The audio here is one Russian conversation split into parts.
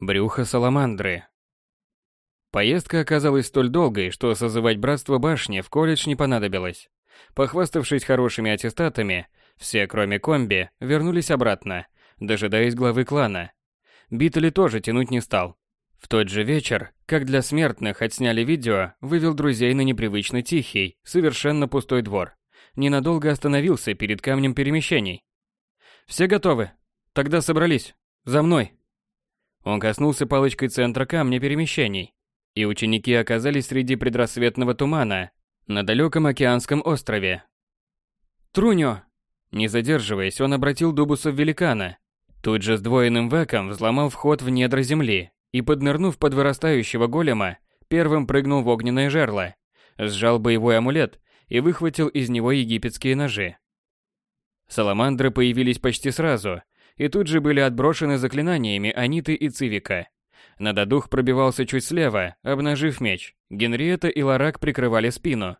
Брюхо саламандры. Поездка оказалась столь долгой, что созывать братство башни в колледж не понадобилось. Похваставшись хорошими аттестатами, все, кроме комби, вернулись обратно, дожидаясь главы клана. Битали тоже тянуть не стал. В тот же вечер, как для смертных отсняли видео, вывел друзей на непривычно тихий, совершенно пустой двор. Ненадолго остановился перед камнем перемещений. «Все готовы? Тогда собрались. За мной!» Он коснулся палочкой центра камня перемещений, и ученики оказались среди предрассветного тумана на далеком океанском острове. «Труньо!» Не задерживаясь, он обратил Дубуса в великана. Тут же с двойным веком взломал вход в недра земли и, поднырнув под вырастающего голема, первым прыгнул в огненное жерло, сжал боевой амулет и выхватил из него египетские ножи. Саламандры появились почти сразу, и тут же были отброшены заклинаниями Аниты и Цивика. Нададух пробивался чуть слева, обнажив меч. Генриетта и Ларак прикрывали спину.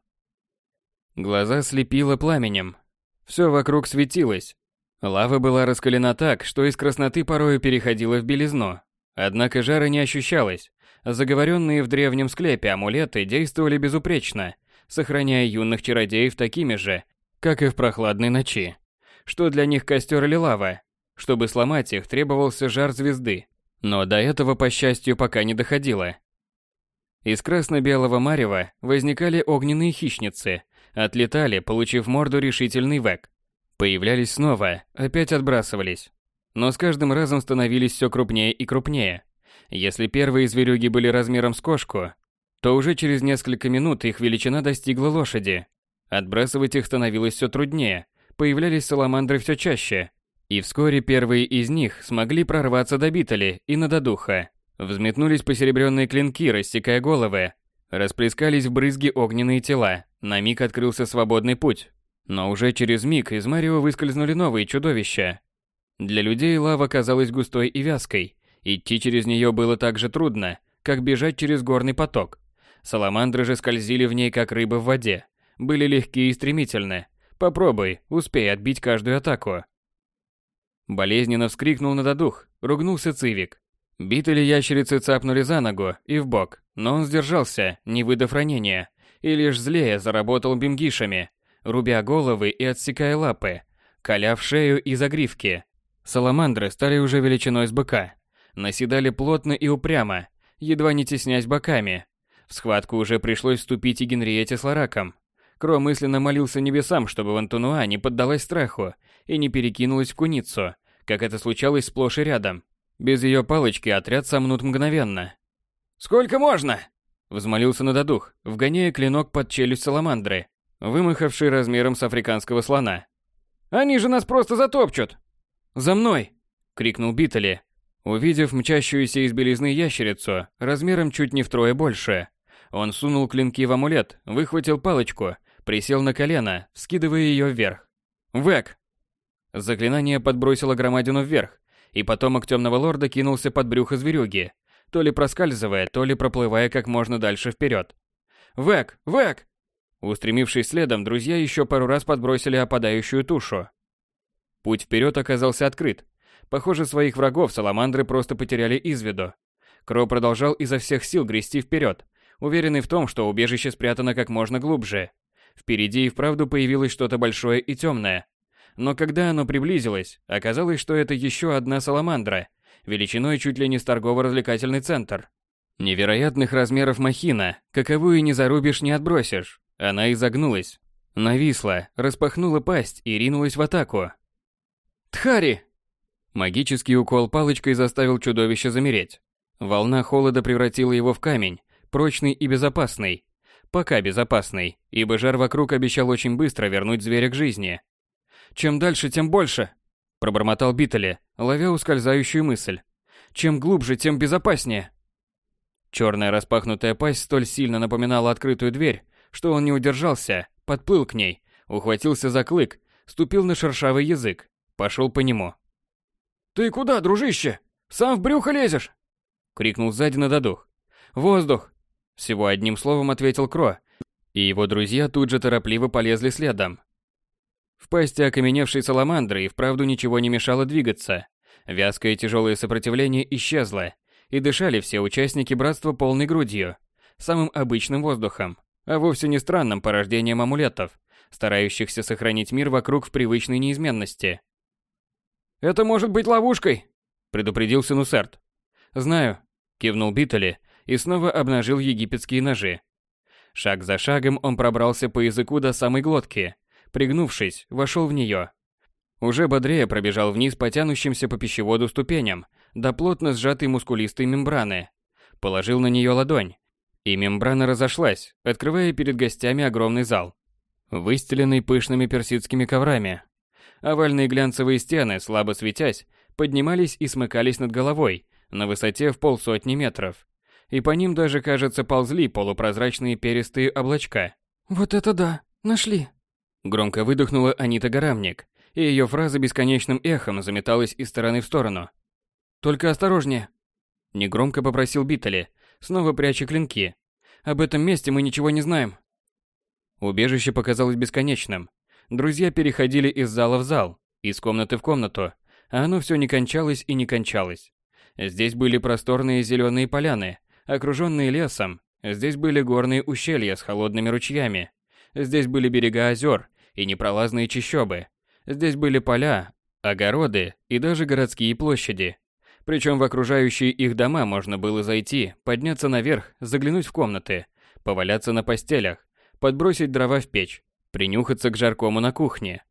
Глаза слепило пламенем. Все вокруг светилось. Лава была раскалена так, что из красноты порою переходила в белизну. Однако жара не ощущалось. Заговоренные в древнем склепе амулеты действовали безупречно, сохраняя юных чародеев такими же, как и в прохладной ночи. Что для них костер или лава, чтобы сломать их, требовался жар звезды. Но до этого, по счастью, пока не доходило. Из красно-белого марева возникали огненные хищницы, отлетали, получив морду решительный век. Появлялись снова, опять отбрасывались. Но с каждым разом становились все крупнее и крупнее. Если первые зверюги были размером с кошку, то уже через несколько минут их величина достигла лошади. Отбрасывать их становилось все труднее, появлялись саламандры все чаще, и вскоре первые из них смогли прорваться до Битали и на Додуха. Взметнулись посеребренные клинки, рассекая головы. Расплескались в брызги огненные тела. На миг открылся свободный путь. Но уже через миг из Марио выскользнули новые чудовища. Для людей лава казалась густой и вязкой. Идти через нее было так же трудно, как бежать через горный поток. Саламандры же скользили в ней, как рыбы в воде. Были легкие и стремительны. Попробуй, успей отбить каждую атаку. Болезненно вскрикнул на додух, ругнулся Цивик. Битые ящерицы цапнули за ногу и в бок, но он сдержался, не выдав ранения, и лишь злее заработал бимгишами, рубя головы и отсекая лапы, коля шею и загривки. Саламандры стали уже величиной с быка, наседали плотно и упрямо, едва не теснясь боками. В схватку уже пришлось вступить и Генриете с Лараком. Кро мысленно молился небесам, чтобы Вантунуа не поддалась страху и не перекинулась в куницу, как это случалось сплошь и рядом. Без ее палочки отряд сомнут мгновенно. «Сколько можно?» Взмолился на додух, вгоняя клинок под челюсть саламандры, вымахавший размером с африканского слона. «Они же нас просто затопчут!» «За мной!» — крикнул Биттели, увидев мчащуюся из белизны ящерицу, размером чуть не втрое больше. Он сунул клинки в амулет, выхватил палочку, присел на колено, скидывая ее вверх. «Вэк!» Заклинание подбросило громадину вверх, и потомок темного лорда кинулся под брюхо зверюги, то ли проскальзывая, то ли проплывая как можно дальше вперед. «Вэк! Вэк!» Устремившись следом, друзья еще пару раз подбросили опадающую тушу. Путь вперед оказался открыт. Похоже, своих врагов саламандры просто потеряли из виду. Кро продолжал изо всех сил грести вперед, уверенный в том, что убежище спрятано как можно глубже. Впереди и вправду появилось что-то большое и темное, но когда оно приблизилось, оказалось, что это еще одна саламандра, величиной чуть ли не с торгово-развлекательный центр. Невероятных размеров махина, каковую не зарубишь, не отбросишь. Она изогнулась, нависла, распахнула пасть и ринулась в атаку. «Тхари!» Магический укол палочкой заставил чудовище замереть. Волна холода превратила его в камень, прочный и безопасный. Пока безопасный, ибо жар вокруг обещал очень быстро вернуть зверя к жизни. Чем дальше, тем больше, пробормотал Биттеле, ловя ускользающую мысль. Чем глубже, тем безопаснее. Черная распахнутая пасть столь сильно напоминала открытую дверь, что он не удержался, подплыл к ней, ухватился за клык, ступил на шершавый язык, пошел по нему. «Ты куда, дружище? Сам в брюхо лезешь?» — крикнул сзади на. «Воздух!» — всего одним словом ответил Кро, и его друзья тут же торопливо полезли следом. В пасти окаменевшей саламандры и вправду ничего не мешало двигаться. Вязкое тяжелое сопротивление исчезло, И дышали все участники братства полной грудью, самым обычным воздухом, а вовсе не странным порождением амулетов, старающихся сохранить мир вокруг в привычной неизменности. «Это может быть ловушкой!» – предупредил Синусерт. «Знаю», – кивнул Биттели и снова обнажил египетские ножи. Шаг за шагом он пробрался по языку до самой глотки, пригнувшись, вошел в нее. Уже бодрее пробежал вниз по тянущимся по пищеводу ступеням, до плотно сжатой мускулистой мембраны. Положил на нее ладонь, и мембрана разошлась, открывая перед гостями огромный зал, выстеленный пышными персидскими коврами. Овальные глянцевые стены, слабо светясь, поднимались и смыкались над головой на высоте в полсотни метров. И по ним даже, кажется, ползли полупрозрачные перистые облачка. «Вот это да! Нашли!» Громко выдохнула Анита Горамник, и ее фраза бесконечным эхом заметалась из стороны в сторону. «Только осторожнее!» Негромко попросил Биттели, снова пряча клинки. «Об этом месте мы ничего не знаем». Убежище показалось бесконечным. Друзья переходили из зала в зал, из комнаты в комнату, а оно все не кончалось и не кончалось. Здесь были просторные зеленые поляны, окруженные лесом, здесь были горные ущелья с холодными ручьями, здесь были берега озер и непролазные чащобы, здесь были поля, огороды и даже городские площади. Причем в окружающие их дома можно было зайти, подняться наверх, заглянуть в комнаты, поваляться на постелях, подбросить дрова в печь, принюхаться к жаркому на кухне.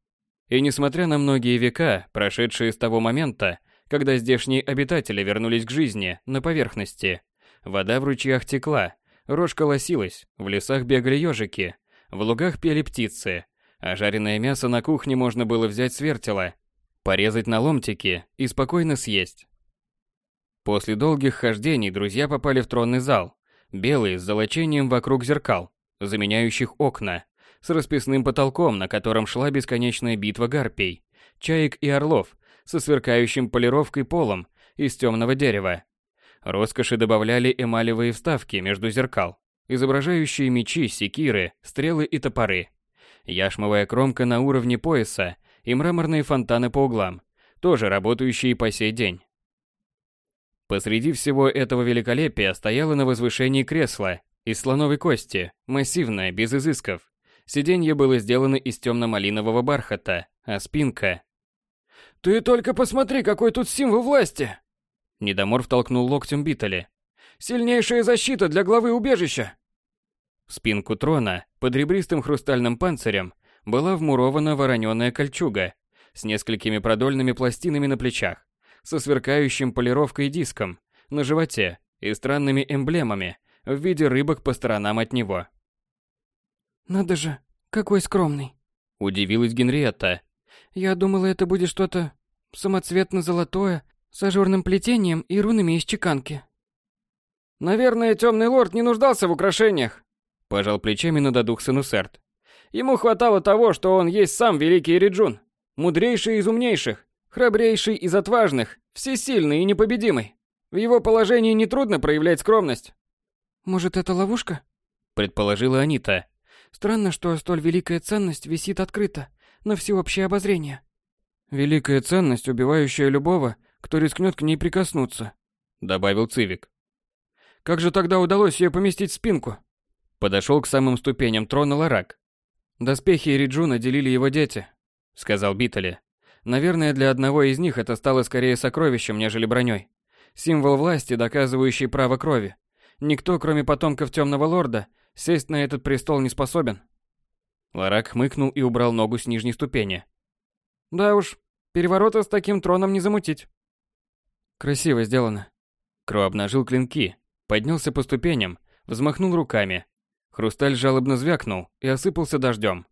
И несмотря на многие века, прошедшие с того момента, когда здешние обитатели вернулись к жизни на поверхности, вода в ручьях текла, рожь колосилась, в лесах бегали ежики, в лугах пели птицы, а жареное мясо на кухне можно было взять с вертела, порезать на ломтики и спокойно съесть. После долгих хождений друзья попали в тронный зал, белый с золочением вокруг зеркал, заменяющих окна, с расписным потолком, на котором шла бесконечная битва гарпий, чаек и орлов, со сверкающим полировкой полом из темного дерева. Роскоши добавляли эмалевые вставки между зеркал, изображающие мечи, секиры, стрелы и топоры. Яшмовая кромка на уровне пояса и мраморные фонтаны по углам, тоже работающие по сей день. Посреди всего этого великолепия стояло на возвышении кресло из слоновой кости, массивное, без изысков. Сиденье было сделано из темно-малинового бархата, а спинка... «Ты только посмотри, какой тут символ власти!» Недомор втолкнул локтем Битали. «Сильнейшая защита для главы убежища!» В спинку трона, под ребристым хрустальным панцирем, была вмурована вороненая кольчуга с несколькими продольными пластинами на плечах, со сверкающим полировкой диском на животе и странными эмблемами, в виде рыбок по сторонам от него. «Надо же, какой скромный!» – удивилась Генриетта. «Я думала, это будет что-то самоцветно-золотое, с ажурным плетением и рунами из чеканки». «Наверное, темный лорд не нуждался в украшениях», – пожал плечами на додух Сенусерт. «Ему хватало того, что он есть сам великий Риджун, мудрейший из умнейших, храбрейший из отважных, всесильный и непобедимый. В его положении нетрудно проявлять скромность. «Может, это ловушка?» – предположила Анита. «Странно, что столь великая ценность висит открыто, на всеобщее обозрение». «Великая ценность, убивающая любого, кто рискнет к ней прикоснуться», – добавил Цивик. «Как же тогда удалось ее поместить в спинку?» Подошел к самым ступеням трона Ларак. «Доспехи Риджуна делили его дети», – сказал Битали. «Наверное, для одного из них это стало скорее сокровищем, нежели броней. Символ власти, доказывающий право крови. Никто, кроме потомков Темного Лорда, сесть на этот престол не способен. Ларак хмыкнул и убрал ногу с нижней ступени. Да уж, переворота с таким троном не замутить. Красиво сделано. Кро обнажил клинки, поднялся по ступеням, взмахнул руками. Хрусталь жалобно звякнул и осыпался дождем.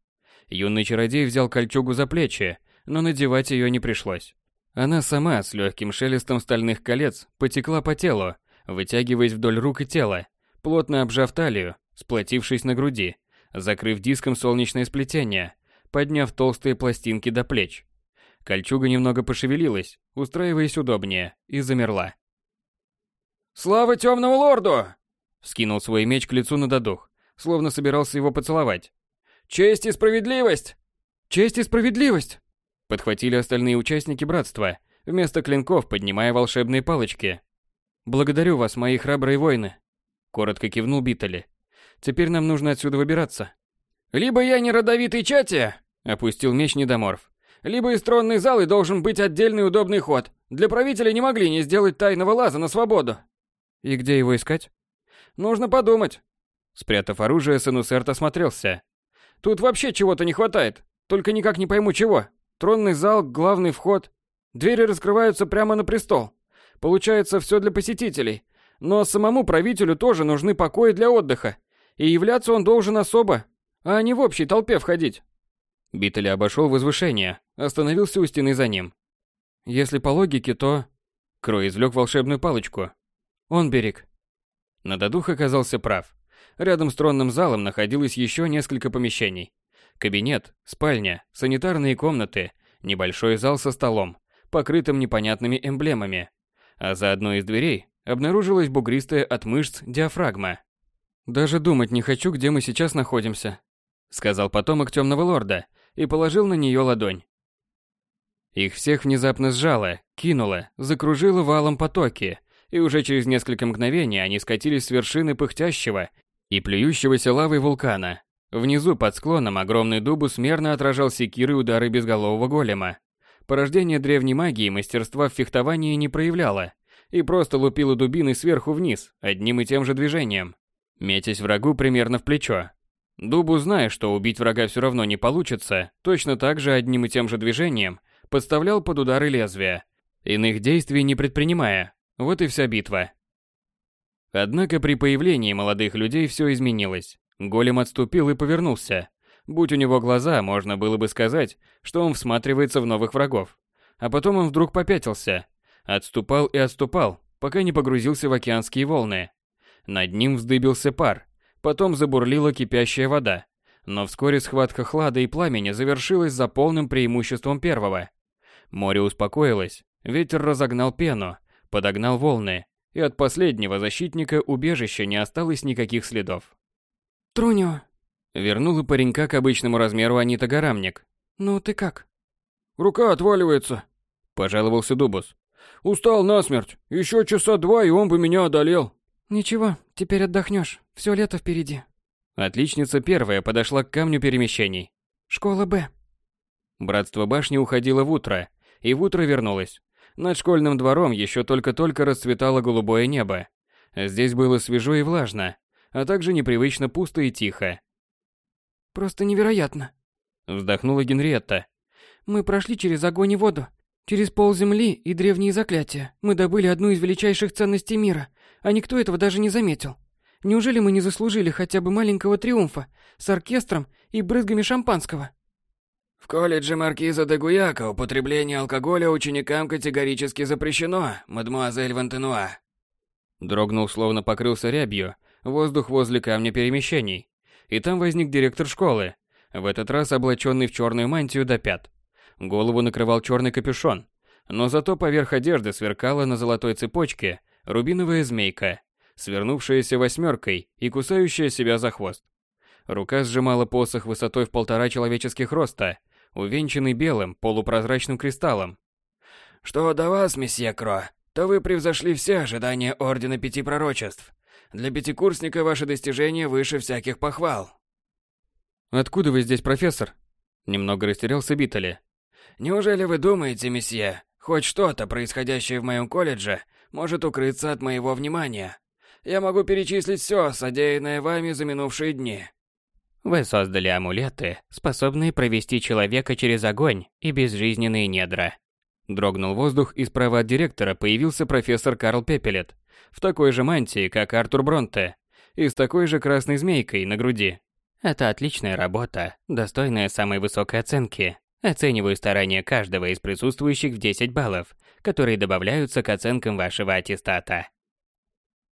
Юный чародей взял кольчугу за плечи, но надевать ее не пришлось. Она сама с легким шелестом стальных колец потекла по телу, вытягиваясь вдоль рук и тела, плотно обжав талию, сплотившись на груди, закрыв диском солнечное сплетение, подняв толстые пластинки до плеч. Кольчуга немного пошевелилась, устраиваясь удобнее, и замерла. «Слава темному лорду!» Скинул свой меч к лицу на додух, словно собирался его поцеловать. «Честь и справедливость!» «Честь и справедливость!» Подхватили остальные участники братства, вместо клинков поднимая волшебные палочки. Благодарю вас, мои храбрые воины. Коротко кивнул Битали. Теперь нам нужно отсюда выбираться. Либо я не родовитый чати, опустил меч недоморф. Либо из тронной залы должен быть отдельный удобный ход. Для правителя не могли не сделать тайного лаза на свободу. И где его искать? Нужно подумать. Спрятав оружие, Сенусерт осмотрелся. Тут вообще чего-то не хватает. Только никак не пойму чего. Тронный зал, главный вход. Двери раскрываются прямо на престол. Получается, все для посетителей. Но самому правителю тоже нужны покои для отдыха. И являться он должен особо, а не в общей толпе входить. Биттель обошел возвышение, остановился у стены за ним. Если по логике, то... Крой извлек волшебную палочку. Он берег. Нададух оказался прав. Рядом с тронным залом находилось еще несколько помещений. Кабинет, спальня, санитарные комнаты, небольшой зал со столом, покрытым непонятными эмблемами. А за одной из дверей обнаружилась бугристая от мышц диафрагма. «Даже думать не хочу, где мы сейчас находимся», сказал потомок темного лорда и положил на нее ладонь. Их всех внезапно сжало, кинуло, закружило валом потоки, и уже через несколько мгновений они скатились с вершины пыхтящего и плюющегося лавой вулкана. Внизу под склоном огромный дубус мерно отражал секиры удары безголового голема. Порождение древней магии мастерства в фехтовании не проявляло и просто лупило дубиной сверху вниз, одним и тем же движением, метясь врагу примерно в плечо. Дубу, зная, что убить врага все равно не получится, точно так же одним и тем же движением подставлял под удары лезвия, иных действий не предпринимая. Вот и вся битва. Однако при появлении молодых людей все изменилось. Голем отступил и повернулся. Будь у него глаза, можно было бы сказать, что он всматривается в новых врагов. А потом он вдруг попятился. Отступал и отступал, пока не погрузился в океанские волны. Над ним вздыбился пар, потом забурлила кипящая вода. Но вскоре схватка хлада и пламени завершилась за полным преимуществом первого. Море успокоилось, ветер разогнал пену, подогнал волны, и от последнего защитника убежища не осталось никаких следов. «Трунио!» Вернула паренька к обычному размеру Анита Горамник. «Ну ты как?» «Рука отваливается», — пожаловался Дубус. «Устал насмерть. Еще часа два, и он бы меня одолел». «Ничего, теперь отдохнешь. Все лето впереди». Отличница первая подошла к камню перемещений. «Школа Б». Братство башни уходило в утро, и в утро вернулось. Над школьным двором еще только-только расцветало голубое небо. Здесь было свежо и влажно, а также непривычно пусто и тихо. «Просто невероятно!» Вздохнула Генриетта. «Мы прошли через огонь и воду, через пол земли и древние заклятия. Мы добыли одну из величайших ценностей мира, а никто этого даже не заметил. Неужели мы не заслужили хотя бы маленького триумфа с оркестром и брызгами шампанского?» В колледже Маркиза де Гуяка употребление алкоголя ученикам категорически запрещено, мадмуазель Вантенуа. Дрогнул, словно покрылся рябью, воздух возле камня перемещений. И там возник директор школы, в этот раз облаченный в черную мантию до пят. Голову накрывал черный капюшон, но зато поверх одежды сверкала на золотой цепочке рубиновая змейка, свернувшаяся восьмеркой и кусающая себя за хвост. Рука сжимала посох высотой в полтора человеческих роста, увенчанный белым полупрозрачным кристаллом. «Что до вас, месье Кро, то вы превзошли все ожидания Ордена Пяти Пророчеств. Для пятикурсника ваши достижения выше всяких похвал». «Откуда вы здесь, профессор?» Немного растерялся Биттеле. «Неужели вы думаете, месье, хоть что-то, происходящее в моем колледже, может укрыться от моего внимания? Я могу перечислить все, содеянное вами за минувшие дни. Вы создали амулеты, способные провести человека через огонь и безжизненные недра. Дрогнул воздух, и справа от директора появился профессор Карл Пепелет, в такой же мантии, как Артур Бронте, и с такой же красной змейкой на груди. Это отличная работа, достойная самой высокой оценки. Оцениваю старания каждого из присутствующих в 10 баллов, которые добавляются к оценкам вашего аттестата.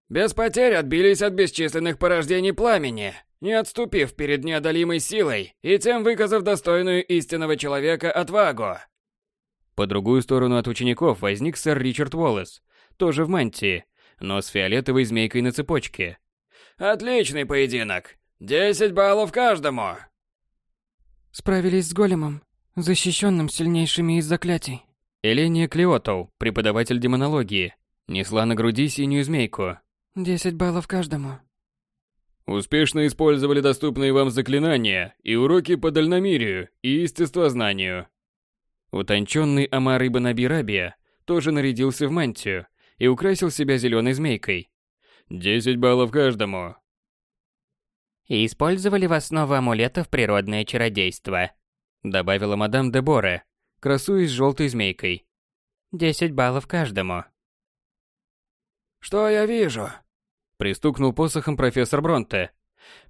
Без потерь отбились от бесчисленных порождений пламени, не отступив перед неодолимой силой и тем выказав достойную истинного человека отвагу. По другую сторону от учеников возник сэр Ричард Уоллес, тоже в мантии, но с фиолетовой змейкой на цепочке. Отличный поединок. Десять баллов каждому. Справились с големом, защищенным сильнейшими из заклятий. Эления Клеотоу, преподаватель демонологии, Несла на груди синюю змейку. Десять баллов каждому. Успешно использовали доступные вам заклинания и уроки по дальномерию и естествознанию. Утонченный Амар Ибн Абирабия тоже нарядился в мантию и украсил себя зеленой змейкой. Десять баллов каждому. И использовали в основу амулетов природное чародейство. Добавила мадам Деборе, красуясь желтой змейкой. Десять баллов каждому. «Что я вижу?» Пристукнул посохом профессор Бронте.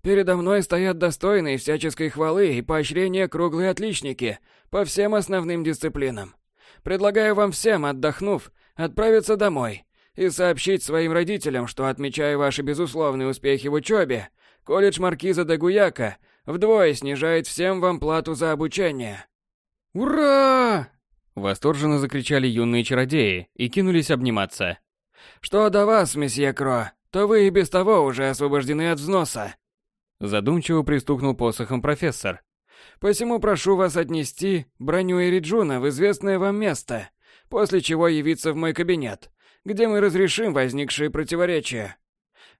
«Передо мной стоят достойные всяческой хвалы и поощрения круглые отличники по всем основным дисциплинам. Предлагаю вам всем, отдохнув, отправиться домой и сообщить своим родителям, что, отмечая ваши безусловные успехи в учебе, колледж Маркиза де Гуяка вдвое снижает всем вам плату за обучение». «Ура!» Восторженно закричали юные чародеи и кинулись обниматься. «Что до вас, месье Кро, то вы и без того уже освобождены от взноса. Задумчиво пристукнул посохом профессор. Посему прошу вас отнести броню Эриджуна в известное вам место, после чего явиться в мой кабинет, где мы разрешим возникшие противоречия.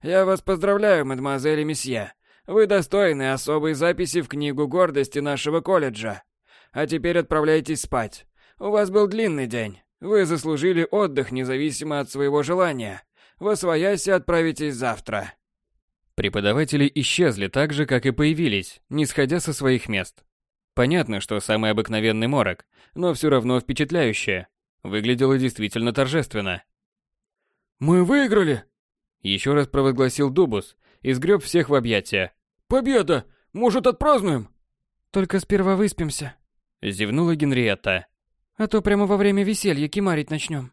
Я вас поздравляю, мадемуазель и месье. Вы достойны особой записи в книгу гордости нашего колледжа. А теперь отправляйтесь спать. У вас был длинный день. Вы заслужили отдых независимо от своего желания. Восвоясь и отправитесь завтра. Преподаватели исчезли так же, как и появились, не сходя со своих мест. Понятно, что самый обыкновенный морок, но все равно впечатляющее. Выглядело действительно торжественно. «Мы выиграли!» Еще раз провозгласил Дубус и сгреб всех в объятия. «Победа! Может, отпразднуем?» «Только сперва выспимся», — зевнула Генриетта. «А то прямо во время веселья кимарить начнем».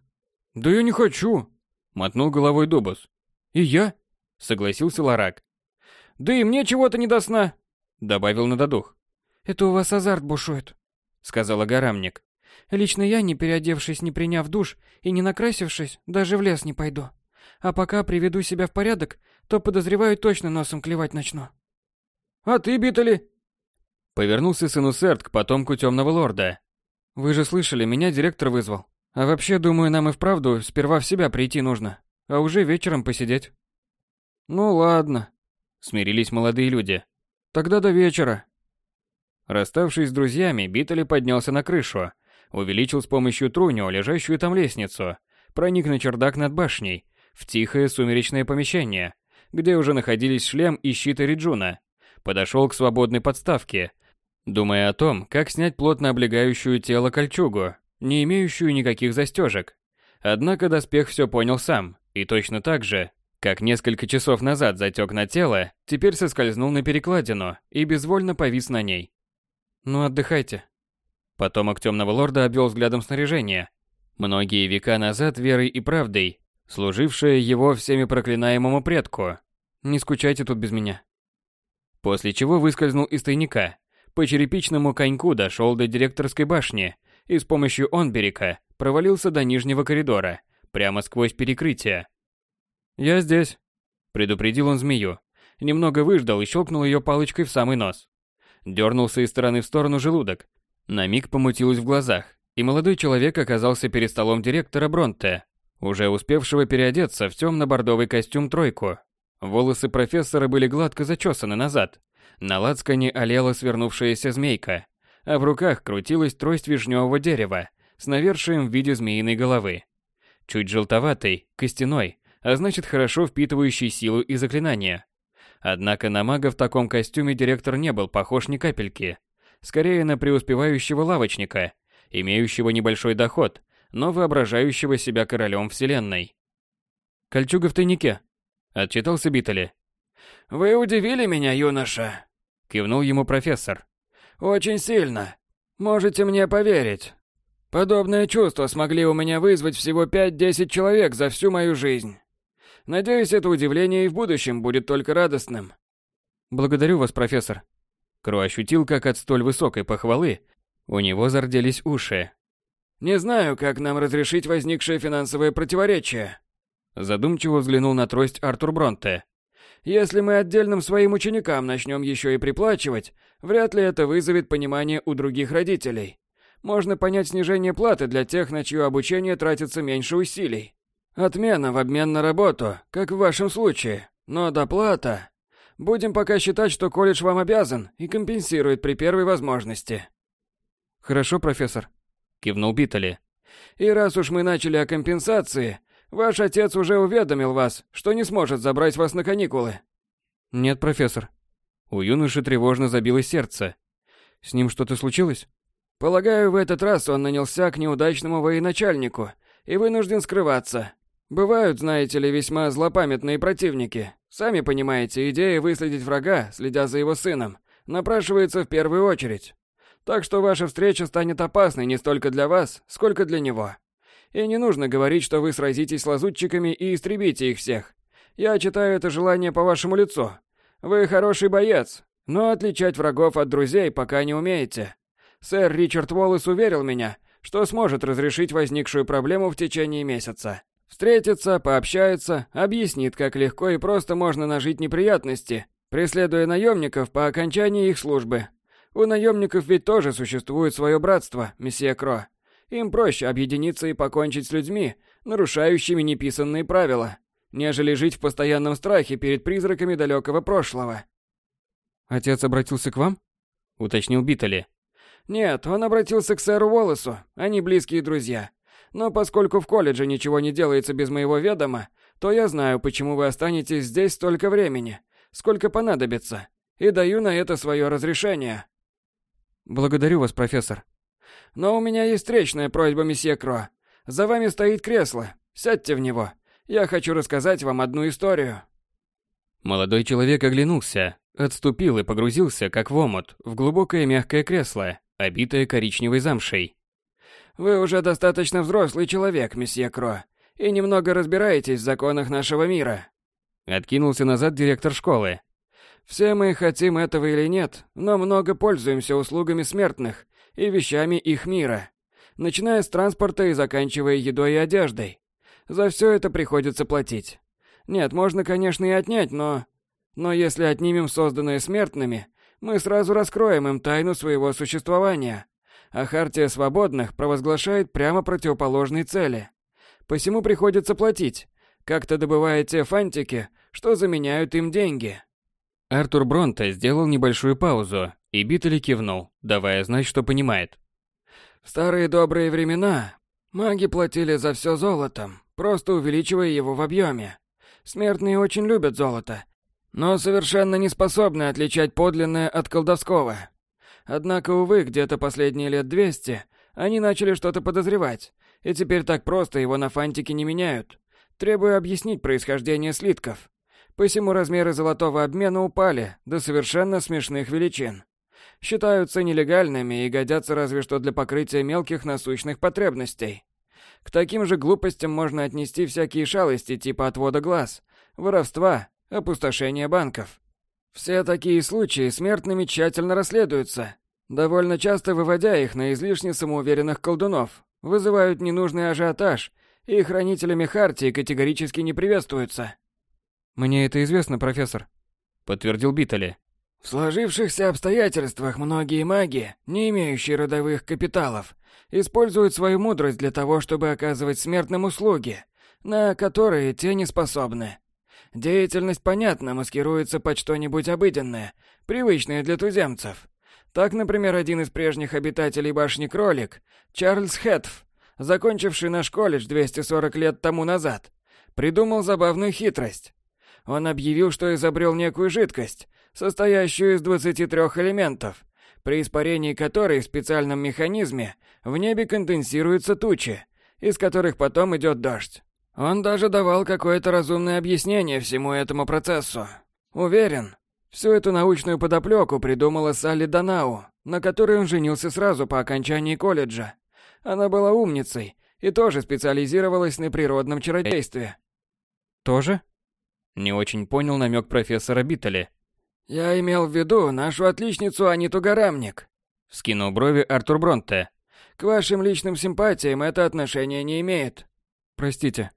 «Да я не хочу!» Мотнул головой Дубус. «И я?» Согласился Ларак. «Да и мне чего-то не до сна!» Добавил Нададух. «Это у вас азарт бушует», сказала Гарамник. «Лично я, не переодевшись, не приняв душ и не накрасившись, даже в лес не пойду. А пока приведу себя в порядок, то, подозреваю, точно носом клевать начну». «А ты, Битали?» Повернулся Сенусерт к потомку Темного Лорда. «Вы же слышали, меня директор вызвал. А вообще, думаю, нам и вправду сперва в себя прийти нужно, а уже вечером посидеть. Ну ладно, смирились молодые люди. Тогда до вечера. Расставшись с друзьями, Битали поднялся на крышу, увеличил с помощью труню лежащую там лестницу, проник на чердак над башней, в тихое сумеречное помещение, где уже находились шлем и щит Риджуна, подошел к свободной подставке, думая о том, как снять плотно облегающую тело кольчугу, не имеющую никаких застежек. Однако доспех все понял сам, и точно так же, как несколько часов назад затек на тело, теперь соскользнул на перекладину и безвольно повис на ней. «Ну, отдыхайте». Потомок Темного Лорда обвел взглядом снаряжение. Многие века назад верой и правдой, служившее его всеми проклинаемому предку. Не скучайте тут без меня. После чего выскользнул из тайника, по черепичному коньку дошел до директорской башни и с помощью Онберика провалился до нижнего коридора, прямо сквозь перекрытие. «Я здесь», — предупредил он змею. Немного выждал и щелкнул ее палочкой в самый нос. Дернулся из стороны в сторону желудок. На миг помутилось в глазах, и молодой человек оказался перед столом директора Бронте, уже успевшего переодеться в темно-бордовый костюм тройку. Волосы профессора были гладко зачесаны назад. На лацкане олела свернувшаяся змейка, а в руках крутилась трость вишневого дерева с навершием в виде змеиной головы. Чуть желтоватый, костяной, а значит хорошо впитывающий силу и заклинания. Однако на мага в таком костюме директор не был похож ни капельки. Скорее на преуспевающего лавочника, имеющего небольшой доход, но воображающего себя королем вселенной. «Кольчуга в тайнике», — отчитался Битали. «Вы удивили меня, юноша», — кивнул ему профессор. Очень сильно. Можете мне поверить. Подобное чувство смогли у меня вызвать всего 5-10 человек за всю мою жизнь. Надеюсь, это удивление и в будущем будет только радостным. Благодарю вас, профессор. Кру ощутил, как от столь высокой похвалы у него зарделись уши. Не знаю, как нам разрешить возникшее финансовое противоречие. Задумчиво взглянул на трость Артур Бронте. Если мы отдельным своим ученикам начнем еще и приплачивать, вряд ли это вызовет понимание у других родителей. Можно понять снижение платы для тех, на чье обучение тратится меньше усилий. Отмена в обмен на работу, как в вашем случае. Но доплата... Будем пока считать, что колледж вам обязан и компенсирует при первой возможности. Хорошо, профессор. Кивнул Биттели. И раз уж мы начали о компенсации, ваш отец уже уведомил вас, что не сможет забрать вас на каникулы. Нет, профессор. У юноши тревожно забилось сердце. С ним что-то случилось? Полагаю, в этот раз он нанялся к неудачному военачальнику и вынужден скрываться. Бывают, знаете ли, весьма злопамятные противники. Сами понимаете, идея выследить врага, следя за его сыном, напрашивается в первую очередь. Так что ваша встреча станет опасной не столько для вас, сколько для него. И не нужно говорить, что вы сразитесь с лазутчиками и истребите их всех. Я читаю это желание по вашему лицу. Вы хороший боец, но отличать врагов от друзей пока не умеете. Сэр Ричард Уоллес уверил меня, что сможет разрешить возникшую проблему в течение месяца. Встретится, пообщается, объяснит, как легко и просто можно нажить неприятности, преследуя наемников по окончании их службы. У наемников ведь тоже существует свое братство, месье Кро. Им проще объединиться и покончить с людьми, нарушающими неписанные правила, нежели жить в постоянном страхе перед призраками далекого прошлого. Отец обратился к вам? уточнил Битали. Нет, он обратился к сэру Уоллесу. Они близкие друзья. Но поскольку в колледже ничего не делается без моего ведома, то я знаю, почему вы останетесь здесь столько времени, сколько понадобится, и даю на это свое разрешение. Благодарю вас, профессор. Но у меня есть встречная просьба, месье Кро. За вами стоит кресло. Сядьте в него. Я хочу рассказать вам одну историю. Молодой человек оглянулся, отступил и погрузился, как в омут, в глубокое мягкое кресло, обитое коричневой замшей. Вы уже достаточно взрослый человек, месье Кро, и немного разбираетесь в законах нашего мира. Откинулся назад директор школы. Все мы хотим этого или нет, но много пользуемся услугами смертных и вещами их мира, начиная с транспорта и заканчивая едой и одеждой. За все это приходится платить. Нет, можно, конечно, и отнять, но... Но если отнимем созданное смертными, мы сразу раскроем им тайну своего существования а Хартия Свободных провозглашает прямо противоположные цели. Посему приходится платить. Как-то добываете фантики, что заменяют им деньги. Артур Бронте сделал небольшую паузу, и Биттели кивнул, давая знать, что понимает. В старые добрые времена маги платили за все золотом, просто увеличивая его в объеме. Смертные очень любят золото, но совершенно не способны отличать подлинное от колдовского. Однако, увы, где-то последние лет 200 они начали что-то подозревать, и теперь так просто его на фантики не меняют. Требую объяснить происхождение слитков. Посему размеры золотого обмена упали до совершенно смешных величин. Считаются нелегальными и годятся разве что для покрытия мелких насущных потребностей. К таким же глупостям можно отнести всякие шалости типа отвода глаз, воровства, опустошения банков. Все такие случаи смертными тщательно расследуются, довольно часто выводя их на излишне самоуверенных колдунов, вызывают ненужный ажиотаж, и хранителями Хартии категорически не приветствуются. «Мне это известно, профессор», — подтвердил Биттели. В сложившихся обстоятельствах многие маги, не имеющие родовых капиталов, используют свою мудрость для того, чтобы оказывать смертным услуги, на которые те не способны. Деятельность, понятно, маскируется под что-нибудь обыденное, привычное для туземцев. Так, например, один из прежних обитателей башни Кролик, Чарльз Хэтф, закончивший наш колледж 240 лет тому назад, придумал забавную хитрость. Он объявил, что изобрел некую жидкость, состоящую из 23 элементов, при испарении которой в специальном механизме в небе конденсируются тучи, из которых потом идет дождь. Он даже давал какое-то разумное объяснение всему этому процессу. Уверен, всю эту научную подоплеку придумала Салли Данау, на которой он женился сразу по окончании колледжа. Она была умницей и тоже специализировалась на природном чародействе. Тоже? Не очень понял намек профессора Биттеля. Я имел в виду нашу отличницу Аниту Гарамник. Скинул брови Артур Бронте. К вашим личным симпатиям это отношение не имеет. Простите.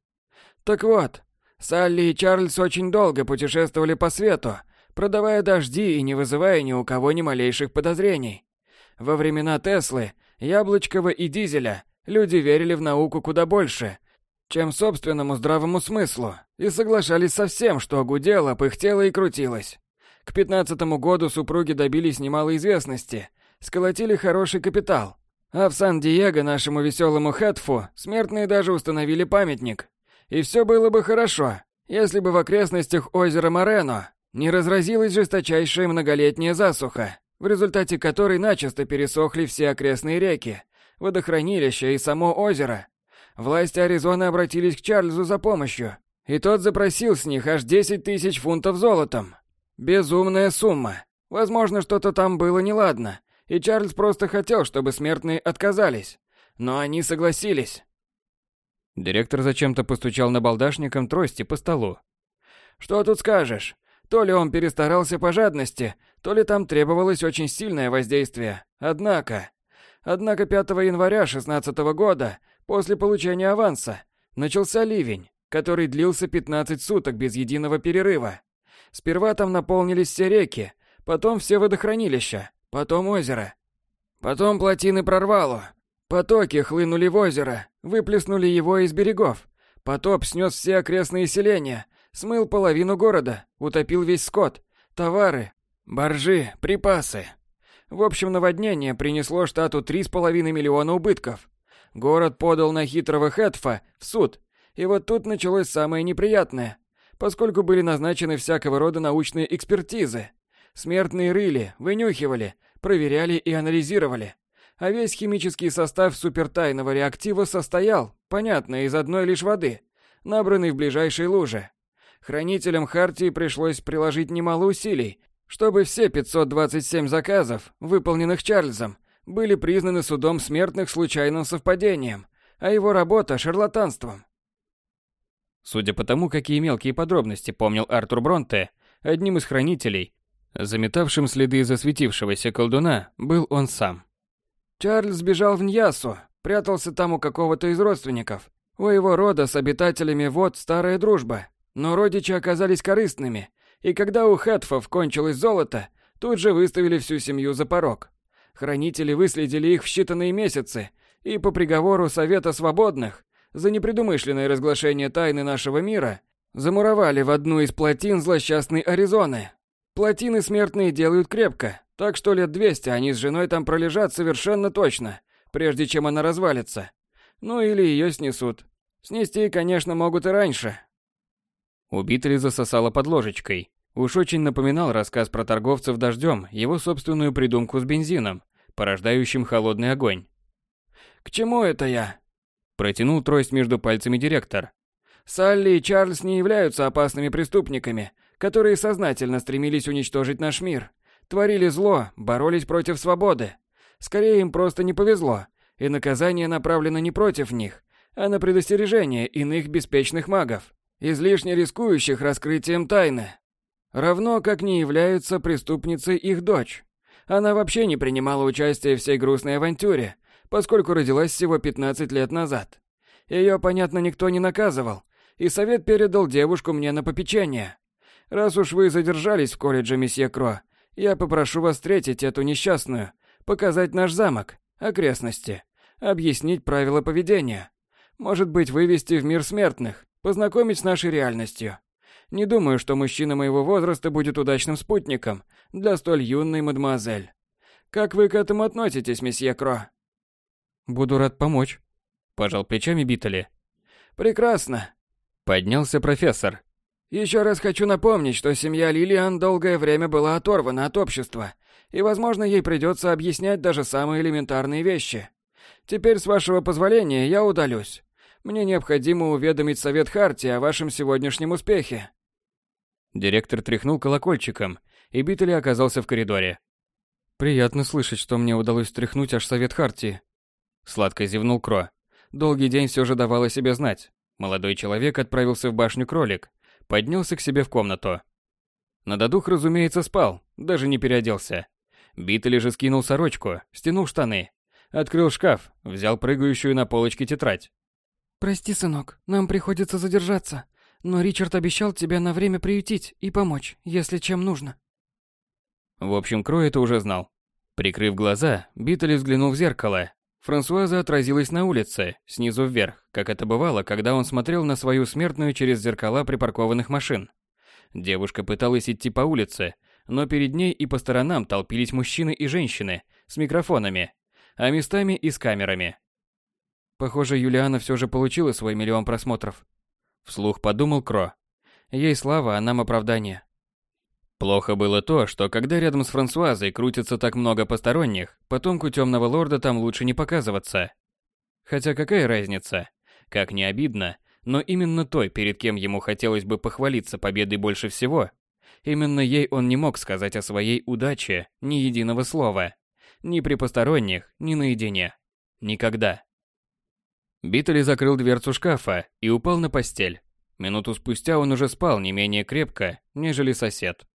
Так вот, Салли и Чарльз очень долго путешествовали по свету, продавая дожди и не вызывая ни у кого ни малейших подозрений. Во времена Теслы, Яблочкова и Дизеля люди верили в науку куда больше, чем собственному здравому смыслу, и соглашались со всем, что гудело, пыхтело и крутилось. К пятнадцатому году супруги добились немалой известности, сколотили хороший капитал, а в Сан-Диего нашему веселому Хэтфу смертные даже установили памятник. И все было бы хорошо, если бы в окрестностях озера Морено не разразилась жесточайшая многолетняя засуха, в результате которой начисто пересохли все окрестные реки, водохранилища и само озеро. Власти Аризоны обратились к Чарльзу за помощью, и тот запросил с них аж 10 тысяч фунтов золотом. Безумная сумма. Возможно, что-то там было неладно, и Чарльз просто хотел, чтобы смертные отказались. Но они согласились. Директор зачем-то постучал на балдашником трости по столу. Что тут скажешь? То ли он перестарался по жадности, то ли там требовалось очень сильное воздействие. Однако... Однако 5 января 16 года, после получения аванса, начался ливень, который длился 15 суток без единого перерыва. Сперва там наполнились все реки, потом все водохранилища, потом озеро. Потом плотины прорвало. Потоки хлынули в озеро, выплеснули его из берегов. Потоп снес все окрестные селения, смыл половину города, утопил весь скот, товары, боржи, припасы. В общем, наводнение принесло штату 3,5 миллиона убытков. Город подал на хитрого Хэтфа в суд. И вот тут началось самое неприятное поскольку были назначены всякого рода научные экспертизы. Смертные рыли, вынюхивали, проверяли и анализировали. А весь химический состав супертайного реактива состоял, понятно, из одной лишь воды, набранной в ближайшей луже. Хранителям Хартии пришлось приложить немало усилий, чтобы все 527 заказов, выполненных Чарльзом, были признаны судом смертных случайным совпадением, а его работа – шарлатанством. Судя по тому, какие мелкие подробности помнил Артур Бронте, одним из хранителей, заметавшим следы засветившегося колдуна, был он сам. Чарльз сбежал в Ньясу, прятался там у какого-то из родственников. У его рода с обитателями вод старая дружба, но родичи оказались корыстными, и когда у Хэтфов кончилось золото, тут же выставили всю семью за порог. Хранители выследили их в считанные месяцы, и по приговору Совета Свободных за непредумышленное разглашение тайны нашего мира замуровали в одну из плотин злосчастной Аризоны. Плотины смертные делают крепко, так что лет 200 они с женой там пролежат совершенно точно, прежде чем она развалится. Ну или ее снесут. Снести, конечно, могут и раньше. Убитый засосало под ложечкой. Уж очень напоминал рассказ про торговцев дождем его собственную придумку с бензином, порождающим холодный огонь. «К чему это я?» Протянул трость между пальцами директор. Салли и Чарльз не являются опасными преступниками, которые сознательно стремились уничтожить наш мир. Творили зло, боролись против свободы. Скорее им просто не повезло, и наказание направлено не против них, а на предостережение иных беспечных магов, излишне рискующих раскрытием тайны. Равно как не являются преступницей их дочь. Она вообще не принимала участия в всей грустной авантюре, поскольку родилась всего 15 лет назад. Ее, понятно, никто не наказывал, и совет передал девушку мне на попечение. Раз уж вы задержались в колледже, месье Кро, я попрошу вас встретить эту несчастную, показать наш замок, окрестности, объяснить правила поведения. Может быть, вывести в мир смертных, познакомить с нашей реальностью. Не думаю, что мужчина моего возраста будет удачным спутником для столь юной мадемуазель. Как вы к этому относитесь, месье Кро? Буду рад помочь. Пожал плечами Биттели. Прекрасно. Поднялся профессор. Еще раз хочу напомнить, что семья Лилиан долгое время была оторвана от общества, и, возможно, ей придется объяснять даже самые элементарные вещи. Теперь, с вашего позволения, я удалюсь. Мне необходимо уведомить Совет Харти о вашем сегодняшнем успехе. Директор тряхнул колокольчиком, и Биттели оказался в коридоре. Приятно слышать, что мне удалось тряхнуть аж Совет Хартии. Сладко зевнул Кро. Долгий день все же давал о себе знать. Молодой человек отправился в башню кролик, поднялся к себе в комнату. Нададух, разумеется, спал, даже не переоделся. Битли же скинул сорочку, стянул штаны, открыл шкаф, взял прыгающую на полочке тетрадь. «Прости, сынок, нам приходится задержаться, но Ричард обещал тебя на время приютить и помочь, если чем нужно». В общем, Кро это уже знал. Прикрыв глаза, Битли взглянул в зеркало, Франсуаза отразилась на улице, снизу вверх, как это бывало, когда он смотрел на свою смертную через зеркала припаркованных машин. Девушка пыталась идти по улице, но перед ней и по сторонам толпились мужчины и женщины с микрофонами, а местами и с камерами. Похоже, Юлиана все же получила свой миллион просмотров. Вслух подумал Кро. Ей слава, а нам оправдание. Плохо было то, что когда рядом с Франсуазой крутится так много посторонних, потомку Темного Лорда там лучше не показываться. Хотя какая разница? Как не обидно, но именно той, перед кем ему хотелось бы похвалиться победой больше всего, именно ей он не мог сказать о своей удаче ни единого слова. Ни при посторонних, ни наедине. Никогда. Битали закрыл дверцу шкафа и упал на постель. Минуту спустя он уже спал не менее крепко, нежели сосед.